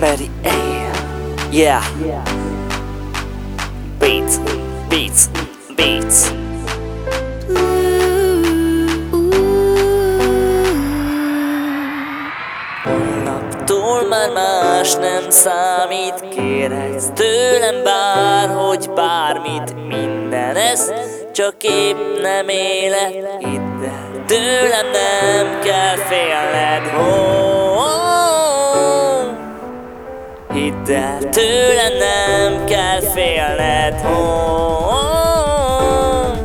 Mary A. Yeah. Beats, beats, beats. Holnaptól már más nem számít Kérhetsz tőlem bárhogy bármit Minden ez csak épp nem élet el, tőlem nem kell félned oh, El, tőlem nem kell félned oh, oh, oh.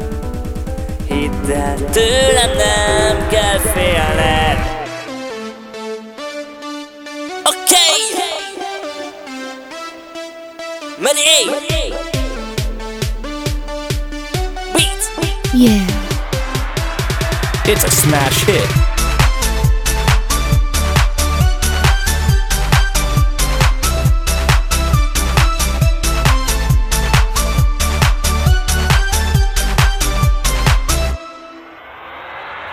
Hidd el, tőlem nem kell félned Okay. Ready? A. Beat. Yeah. It's a smash hit.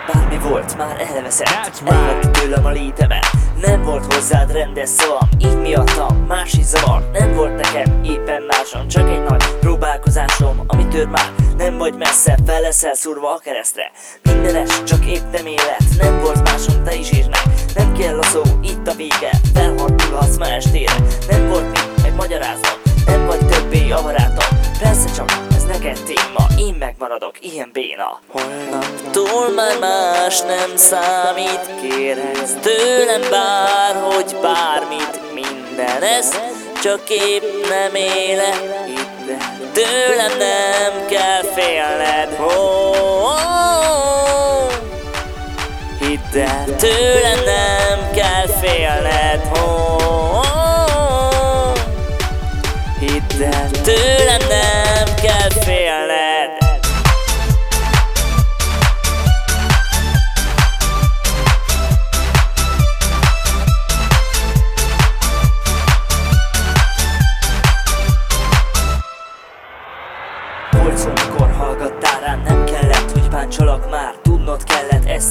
Bármi volt, már elveszett. Elvett tőlem a létemet. Nem volt hozzád rendes szavam. Így miattam más is zavar. Nem volt nekem éppen másom. Csak egy nagy próbálkozásom Ami tör már. Nem vagy messze Fel leszel szúrva a keresztre. Mindenes, csak épp nem élet. Nem volt másom, te is meg. Nem kell a szó, itt a vége. Felhardulhatsz ma estére. Nem megmaradok. Ilyen béna. Holnaptól már más nem számít. Kérhetsz tőlem bárhogy bármit. Minden ez csak épp nem Hidd el, tőlem nem kell félned. Oh, oh, oh. Hidd el, tőlem nem kell félned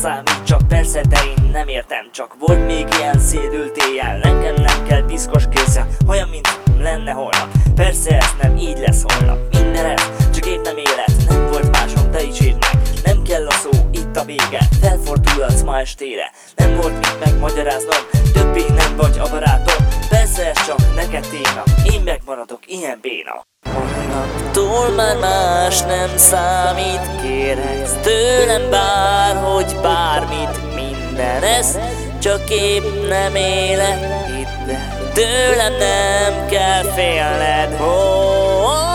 számít csak Persze, de én nem értem Csak volt még ilyen szédült éjjel. Nekem nem kell piszkos készen Olyan, mint lenne holnap. Persze, ez nem így lesz holnap Minden ez, csak épp nem élet. Nem volt másom, te is írd meg. Nem kell a szó, itt a vége. Felfordulhatsz ma estére. Nem volt mit megmagyaráznom Többé nem vagy a barátom. Persze, ez csak neked téma Én megmaradok ilyen béna Holnaptól már más nem számít Kérhetsz tőlem bárhogy bármit Minden ez csak épp nem élet Hidd el, tőlem nem kell félned oh, oh, oh.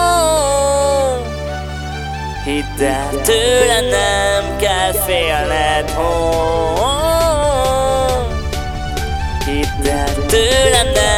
Hidd el, tőlem nem kell félned oh, oh, oh. Hidd el, tőlem nem